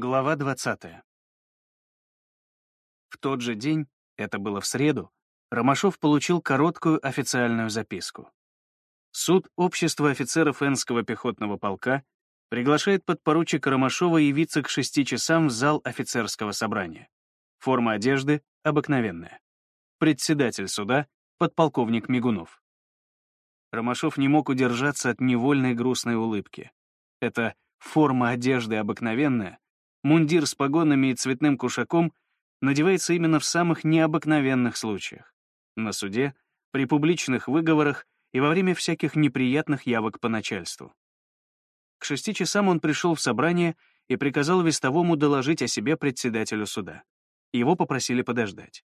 Глава 20. В тот же день, это было в среду, Ромашов получил короткую официальную записку. Суд Общества офицеров Энского пехотного полка приглашает подпоручика Ромашова явиться к шести часам в зал офицерского собрания. Форма одежды обыкновенная. Председатель суда — подполковник Мигунов. Ромашов не мог удержаться от невольной грустной улыбки. Это форма одежды обыкновенная, Мундир с погонами и цветным кушаком надевается именно в самых необыкновенных случаях. На суде, при публичных выговорах и во время всяких неприятных явок по начальству. К шести часам он пришел в собрание и приказал вестовому доложить о себе председателю суда. Его попросили подождать.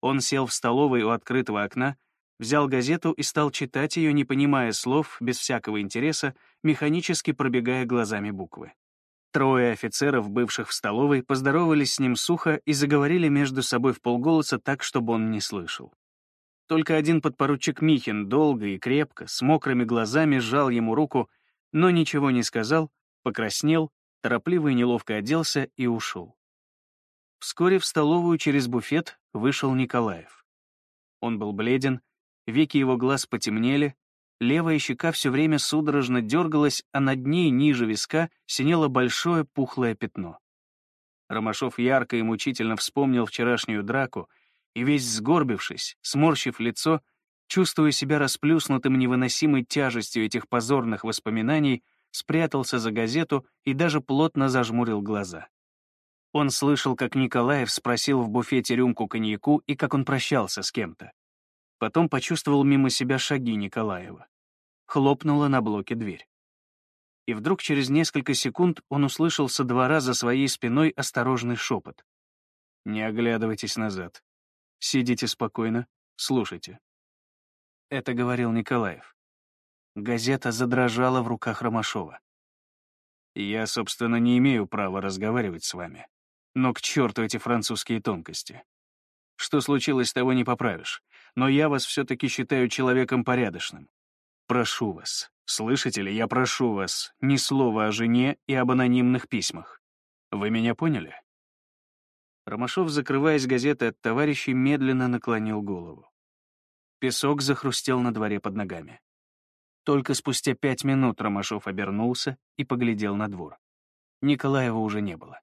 Он сел в столовой у открытого окна, взял газету и стал читать ее, не понимая слов, без всякого интереса, механически пробегая глазами буквы. Трое офицеров, бывших в столовой, поздоровались с ним сухо и заговорили между собой в полголоса так, чтобы он не слышал. Только один подпоручик Михин долго и крепко, с мокрыми глазами сжал ему руку, но ничего не сказал, покраснел, торопливо и неловко оделся и ушел. Вскоре в столовую через буфет вышел Николаев. Он был бледен, веки его глаз потемнели, Левая щека все время судорожно дергалась, а над ней, ниже виска, синело большое пухлое пятно. Ромашов ярко и мучительно вспомнил вчерашнюю драку и, весь сгорбившись, сморщив лицо, чувствуя себя расплюснутым невыносимой тяжестью этих позорных воспоминаний, спрятался за газету и даже плотно зажмурил глаза. Он слышал, как Николаев спросил в буфете рюмку коньяку и как он прощался с кем-то. Потом почувствовал мимо себя шаги Николаева хлопнула на блоке дверь. И вдруг через несколько секунд он услышал со двора за своей спиной осторожный шепот. «Не оглядывайтесь назад. Сидите спокойно, слушайте». Это говорил Николаев. Газета задрожала в руках Ромашова. «Я, собственно, не имею права разговаривать с вами. Но к черту эти французские тонкости. Что случилось, того не поправишь. Но я вас все-таки считаю человеком порядочным. Прошу вас, слышите ли, я прошу вас, ни слова о жене и об анонимных письмах. Вы меня поняли?» Ромашов, закрываясь газетой от товарищей, медленно наклонил голову. Песок захрустел на дворе под ногами. Только спустя пять минут Ромашов обернулся и поглядел на двор. Николаева уже не было.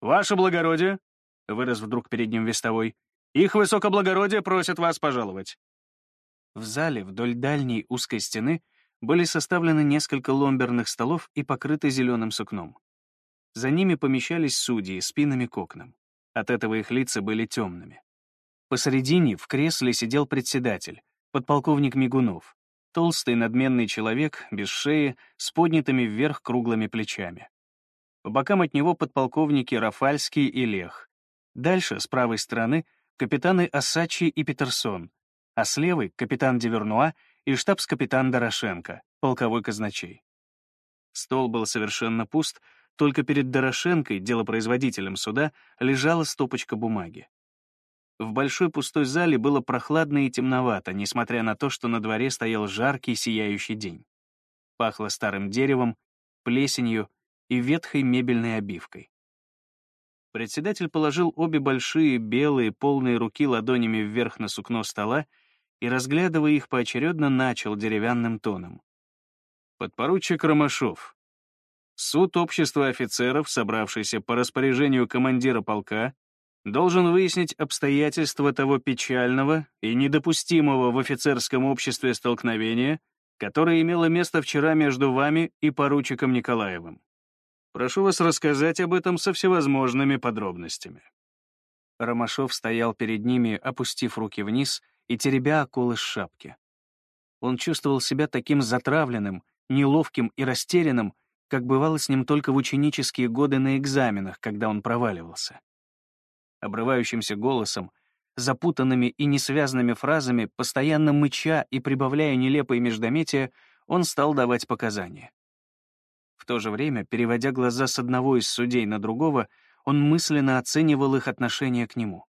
«Ваше благородие!» — вырос вдруг перед ним вестовой. «Их высокоблагородие просят вас пожаловать». В зале вдоль дальней узкой стены были составлены несколько ломберных столов и покрыты зеленым сукном. За ними помещались судьи спинами к окнам. От этого их лица были темными. Посередине в кресле сидел председатель, подполковник Мигунов, толстый надменный человек, без шеи, с поднятыми вверх круглыми плечами. По бокам от него подполковники Рафальский и Лех. Дальше, с правой стороны, капитаны Асачи и Петерсон, а с левой — капитан Девернуа и штабс-капитан Дорошенко, полковой казначей. Стол был совершенно пуст, только перед Дорошенкой, делопроизводителем суда, лежала стопочка бумаги. В большой пустой зале было прохладно и темновато, несмотря на то, что на дворе стоял жаркий сияющий день. Пахло старым деревом, плесенью и ветхой мебельной обивкой. Председатель положил обе большие, белые, полные руки ладонями вверх на сукно стола и, разглядывая их поочередно, начал деревянным тоном. Подпоручик Ромашов. Суд общества офицеров, собравшийся по распоряжению командира полка, должен выяснить обстоятельства того печального и недопустимого в офицерском обществе столкновения, которое имело место вчера между вами и поручиком Николаевым. Прошу вас рассказать об этом со всевозможными подробностями. Ромашов стоял перед ними, опустив руки вниз — и теребя околы шапки. Он чувствовал себя таким затравленным, неловким и растерянным, как бывало с ним только в ученические годы на экзаменах, когда он проваливался. Обрывающимся голосом, запутанными и несвязанными фразами, постоянно мыча и прибавляя нелепые междометия, он стал давать показания. В то же время, переводя глаза с одного из судей на другого, он мысленно оценивал их отношение к нему.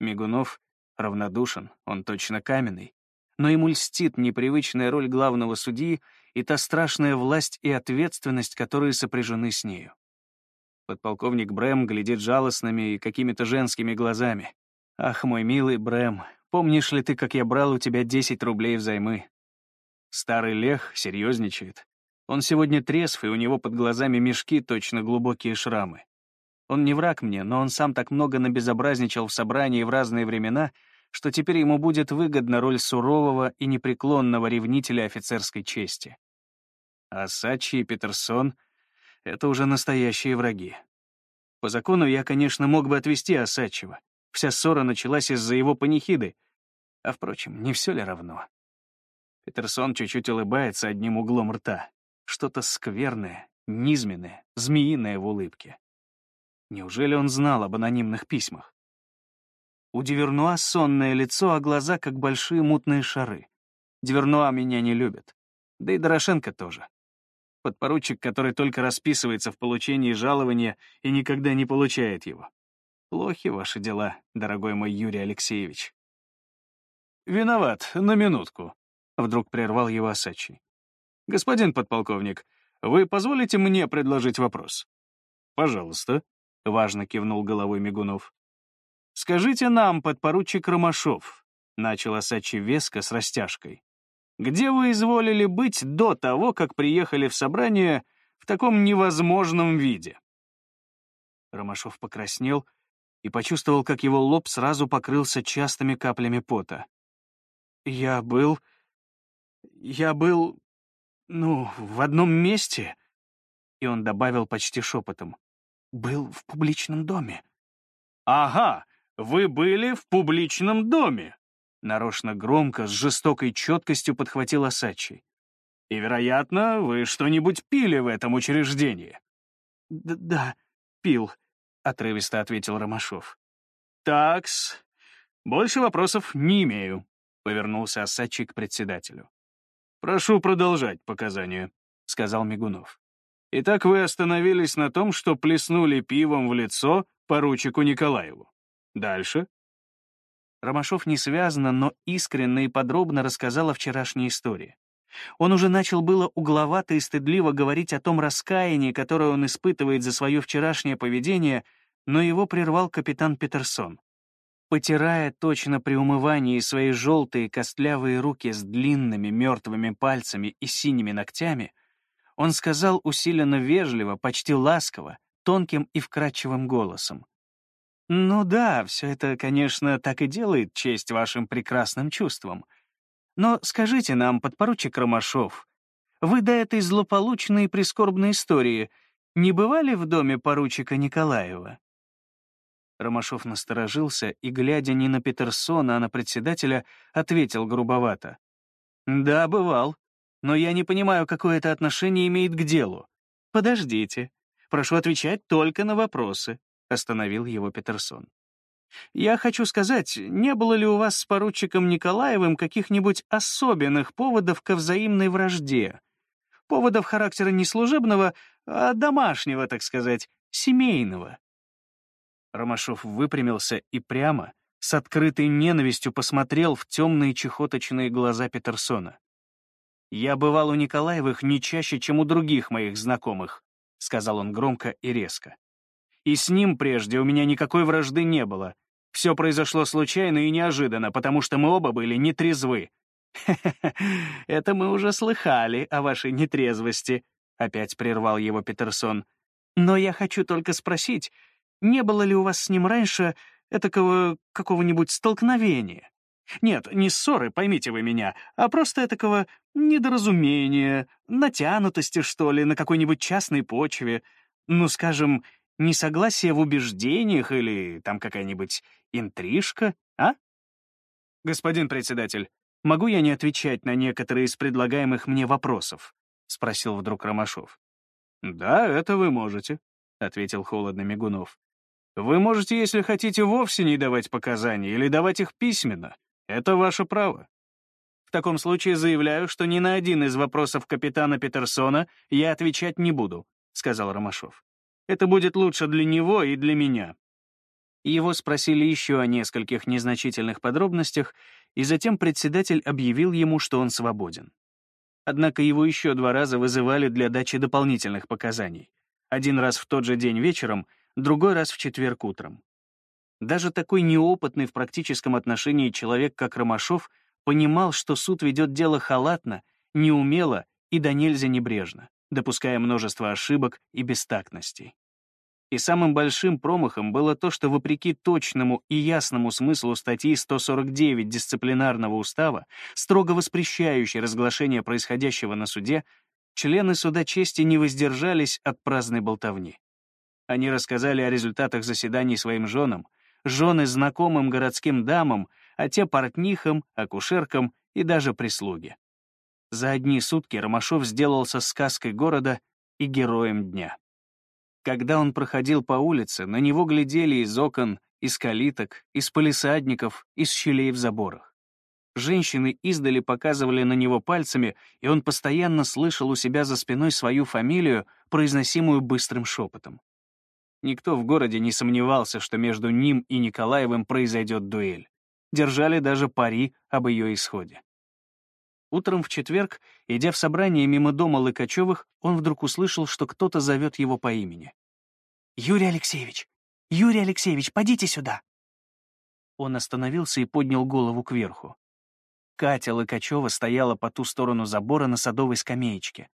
Мигунов Равнодушен, он точно каменный. Но ему льстит непривычная роль главного судьи и та страшная власть и ответственность, которые сопряжены с нею. Подполковник Брэм глядит жалостными и какими-то женскими глазами. «Ах, мой милый Брэм, помнишь ли ты, как я брал у тебя 10 рублей взаймы?» Старый Лех серьезничает. Он сегодня трезв, и у него под глазами мешки, точно глубокие шрамы. Он не враг мне, но он сам так много набезобразничал в собрании в разные времена, что теперь ему будет выгодна роль сурового и непреклонного ревнителя офицерской чести. А Сачи и Петерсон — это уже настоящие враги. По закону я, конечно, мог бы отвести Осадчего. Вся ссора началась из-за его панихиды. А, впрочем, не все ли равно? Петерсон чуть-чуть улыбается одним углом рта. Что-то скверное, низменное, змеиное в улыбке. Неужели он знал об анонимных письмах? У Дивернуа сонное лицо, а глаза как большие мутные шары. Дивернуа меня не любит. Да и Дорошенко тоже. Подпоручик, который только расписывается в получении жалования и никогда не получает его. Плохи ваши дела, дорогой мой Юрий Алексеевич. «Виноват, на минутку», — вдруг прервал его Осадчий. «Господин подполковник, вы позволите мне предложить вопрос?» «Пожалуйста», — важно кивнул головой Мигунов. «Скажите нам, подпоручик Ромашов», — начал Осачи веско с растяжкой, «где вы изволили быть до того, как приехали в собрание в таком невозможном виде?» Ромашов покраснел и почувствовал, как его лоб сразу покрылся частыми каплями пота. «Я был... я был... ну, в одном месте...» И он добавил почти шепотом был в публичном доме. «Ага, вы были в публичном доме!» Нарочно громко, с жестокой четкостью подхватил Асачи. «И, вероятно, вы что-нибудь пили в этом учреждении?» Д «Да, пил», — отрывисто ответил Ромашов. «Такс, больше вопросов не имею», — повернулся Асачи к председателю. «Прошу продолжать показания», — сказал Мигунов. Итак, вы остановились на том, что плеснули пивом в лицо поручику Николаеву. Дальше? Ромашов не связано, но искренне и подробно рассказал о вчерашней истории. Он уже начал было угловато и стыдливо говорить о том раскаянии, которое он испытывает за свое вчерашнее поведение, но его прервал капитан Петерсон. Потирая точно при умывании свои желтые костлявые руки с длинными мертвыми пальцами и синими ногтями, он сказал усиленно вежливо, почти ласково, тонким и вкрадчивым голосом. «Ну да, все это, конечно, так и делает честь вашим прекрасным чувствам. Но скажите нам, подпоручик Ромашов, вы до этой злополучной и прискорбной истории не бывали в доме поручика Николаева?» Ромашов насторожился и, глядя не на Петерсона, а на председателя, ответил грубовато. «Да, бывал но я не понимаю, какое это отношение имеет к делу. Подождите. Прошу отвечать только на вопросы», — остановил его Петерсон. «Я хочу сказать, не было ли у вас с поручиком Николаевым каких-нибудь особенных поводов ко взаимной вражде? Поводов характера не служебного, а домашнего, так сказать, семейного?» Ромашов выпрямился и прямо, с открытой ненавистью посмотрел в темные чехоточные глаза Петерсона. «Я бывал у Николаевых не чаще, чем у других моих знакомых», — сказал он громко и резко. «И с ним прежде у меня никакой вражды не было. Все произошло случайно и неожиданно, потому что мы оба были нетрезвы». это мы уже слыхали о вашей нетрезвости», — опять прервал его Петерсон. «Но я хочу только спросить, не было ли у вас с ним раньше этакого какого-нибудь столкновения?» Нет, не ссоры, поймите вы меня, а просто такого недоразумения, натянутости, что ли, на какой-нибудь частной почве. Ну, скажем, несогласие в убеждениях или там какая-нибудь интрижка, а? Господин председатель, могу я не отвечать на некоторые из предлагаемых мне вопросов? Спросил вдруг Ромашов. Да, это вы можете, ответил холодно Мигунов. Вы можете, если хотите, вовсе не давать показания или давать их письменно. Это ваше право. В таком случае заявляю, что ни на один из вопросов капитана Петерсона я отвечать не буду, сказал Ромашов. Это будет лучше для него и для меня. Его спросили еще о нескольких незначительных подробностях, и затем председатель объявил ему, что он свободен. Однако его еще два раза вызывали для дачи дополнительных показаний. Один раз в тот же день вечером, другой раз в четверг утром. Даже такой неопытный в практическом отношении человек, как Ромашов, понимал, что суд ведет дело халатно, неумело и до нельзя небрежно, допуская множество ошибок и бестактностей. И самым большим промахом было то, что вопреки точному и ясному смыслу статьи 149 Дисциплинарного устава, строго воспрещающей разглашение происходящего на суде, члены суда чести не воздержались от праздной болтовни. Они рассказали о результатах заседаний своим женам, жены знакомым городским дамам, а те портнихам, акушеркам и даже прислуге. За одни сутки Ромашов сделался сказкой города и героем дня. Когда он проходил по улице, на него глядели из окон, из калиток, из полисадников, из щелей в заборах. Женщины издали показывали на него пальцами, и он постоянно слышал у себя за спиной свою фамилию, произносимую быстрым шепотом. Никто в городе не сомневался, что между ним и Николаевым произойдет дуэль. Держали даже пари об ее исходе. Утром в четверг, идя в собрание мимо дома Лыкачевых, он вдруг услышал, что кто-то зовет его по имени. «Юрий Алексеевич! Юрий Алексеевич, подите сюда!» Он остановился и поднял голову кверху. Катя Лыкачева стояла по ту сторону забора на садовой скамеечке.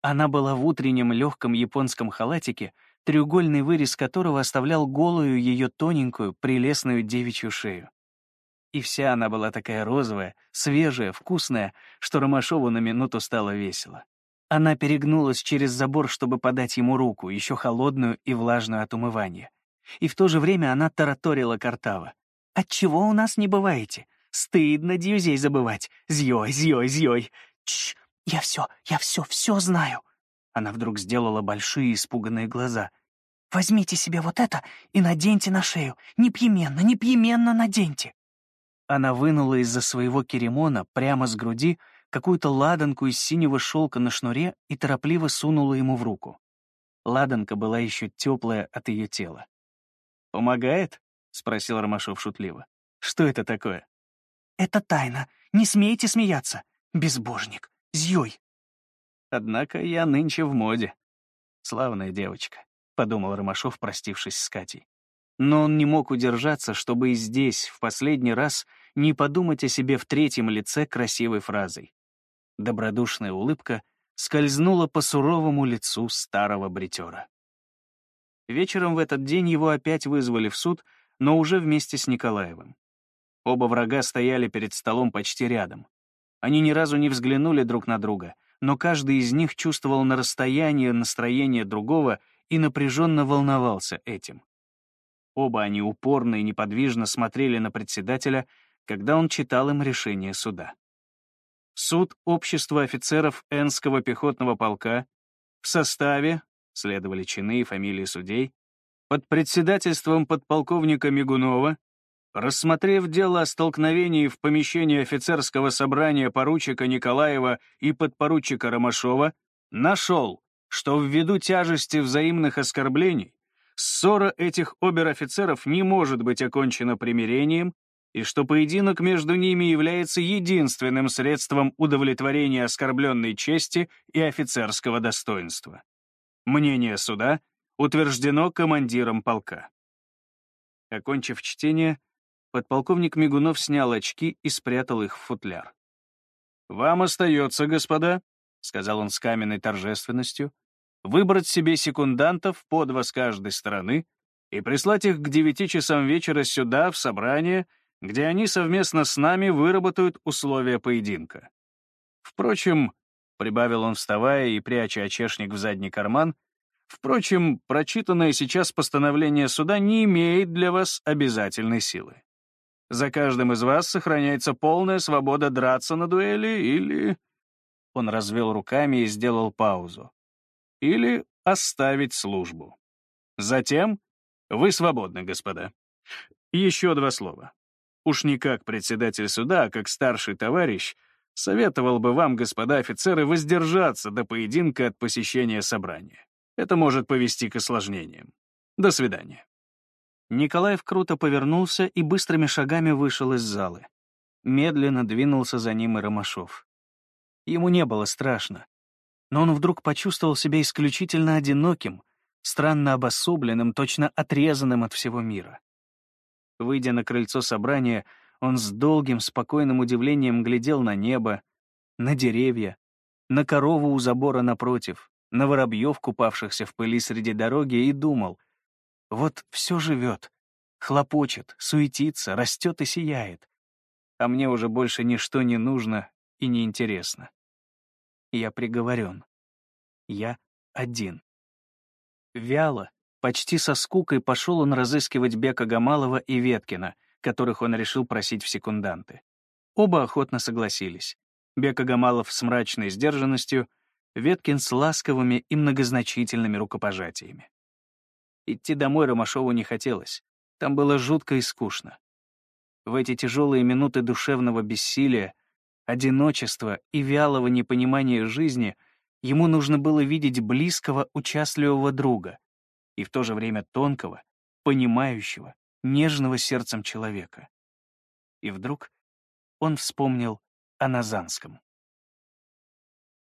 Она была в утреннем легком японском халатике, треугольный вырез которого оставлял голую ее тоненькую, прелестную девичью шею. И вся она была такая розовая, свежая, вкусная, что Ромашову на минуту стало весело. Она перегнулась через забор, чтобы подать ему руку, еще холодную и влажную от умывания. И в то же время она тараторила Картава. «Отчего у нас не бываете? Стыдно дьюзей забывать. Зьёй, зьёй, зьёй. Чш, я все, я все, все знаю». Она вдруг сделала большие испуганные глаза. Возьмите себе вот это и наденьте на шею. Непьеменно, непьеменно наденьте. Она вынула из-за своего керемона прямо с груди какую-то ладанку из синего шелка на шнуре и торопливо сунула ему в руку. Ладанка была еще теплая от ее тела. «Помогает?» — спросил Ромашов шутливо. «Что это такое?» «Это тайна. Не смейте смеяться. Безбожник. Зьёй». Однако я нынче в моде. Славная девочка подумал Ромашов, простившись с Катей. Но он не мог удержаться, чтобы и здесь, в последний раз, не подумать о себе в третьем лице красивой фразой. Добродушная улыбка скользнула по суровому лицу старого бритера. Вечером в этот день его опять вызвали в суд, но уже вместе с Николаевым. Оба врага стояли перед столом почти рядом. Они ни разу не взглянули друг на друга, но каждый из них чувствовал на расстоянии настроение другого и напряженно волновался этим. Оба они упорно и неподвижно смотрели на председателя, когда он читал им решение суда. Суд Общества офицеров Энского пехотного полка в составе, следовали чины и фамилии судей, под председательством подполковника Мигунова, рассмотрев дело о столкновении в помещении офицерского собрания поручика Николаева и подпоручика Ромашова, нашел, что ввиду тяжести взаимных оскорблений ссора этих обер-офицеров не может быть окончена примирением и что поединок между ними является единственным средством удовлетворения оскорбленной чести и офицерского достоинства. Мнение суда утверждено командиром полка. Окончив чтение, подполковник Мигунов снял очки и спрятал их в футляр. «Вам остается, господа», — сказал он с каменной торжественностью, выбрать себе секундантов по два с каждой стороны и прислать их к девяти часам вечера сюда, в собрание, где они совместно с нами выработают условия поединка. Впрочем, — прибавил он, вставая и пряча очешник в задний карман, впрочем, прочитанное сейчас постановление суда не имеет для вас обязательной силы. За каждым из вас сохраняется полная свобода драться на дуэли или... Он развел руками и сделал паузу или оставить службу. Затем вы свободны, господа. Еще два слова. Уж не как председатель суда, а как старший товарищ, советовал бы вам, господа офицеры, воздержаться до поединка от посещения собрания. Это может повести к осложнениям. До свидания. Николаев круто повернулся и быстрыми шагами вышел из залы. Медленно двинулся за ним и Ромашов. Ему не было страшно но он вдруг почувствовал себя исключительно одиноким, странно обособленным, точно отрезанным от всего мира. Выйдя на крыльцо собрания, он с долгим, спокойным удивлением глядел на небо, на деревья, на корову у забора напротив, на воробьев, купавшихся в пыли среди дороги, и думал, вот все живет, хлопочет, суетится, растет и сияет. А мне уже больше ничто не нужно и не интересно. Я приговорен. Я один. Вяло, почти со скукой пошел он разыскивать Бека Гамалова и Веткина, которых он решил просить в секунданты. Оба охотно согласились. Бека Гамалов с мрачной сдержанностью, Веткин с ласковыми и многозначительными рукопожатиями. Идти домой Ромашову не хотелось. Там было жутко и скучно. В эти тяжелые минуты душевного бессилия, одиночества и вялого непонимания жизни ему нужно было видеть близкого, участливого друга и в то же время тонкого, понимающего, нежного сердцем человека. И вдруг он вспомнил о Назанском.